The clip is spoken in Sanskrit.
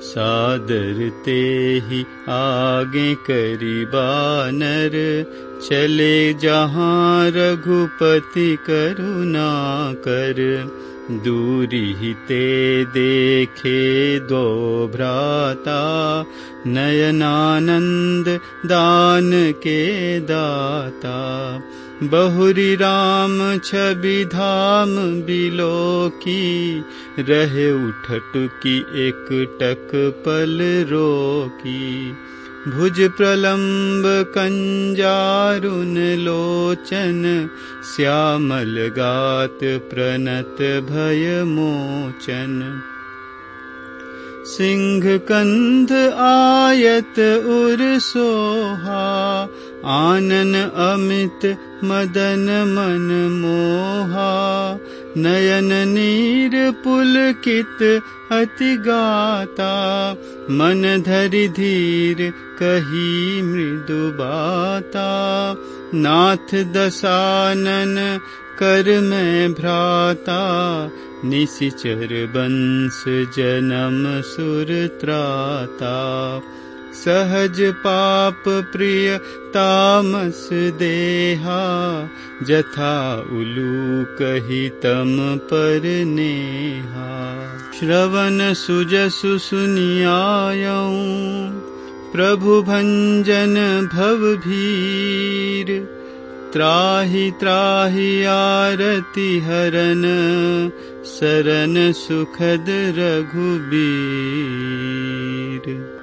सादर ते ही आगे करी बानर चले जहाँ रघुपति करुणा कर। दूरी ते देखे दो भ्राता नयनानंद दान के दाता बहुरी राम छवि धाम बिलो की रहे उठट की एक टक पल रोकी। भुज प्रलंब कंजारुन लोचन श्यामल गात प्रणत भय मोचन। सिंह कंध आयत उर सोहा आनन अमित मदन मन मोहा नयन नीर पुलकित अति गाता मन धरि धीर कही मृदु बाता। नाथ दसानन कर में भ्राता निशिचर बंश जनम सुर त्राता सहज पाप प्रिय तामस देहा जथा उलू कही तम पर नेहा। श्रवण सुजसु सुनियायऊ प्रभु भंजन भव भीर। त्राहि त्राहि आरति हरन सरन सुखद रघुबीर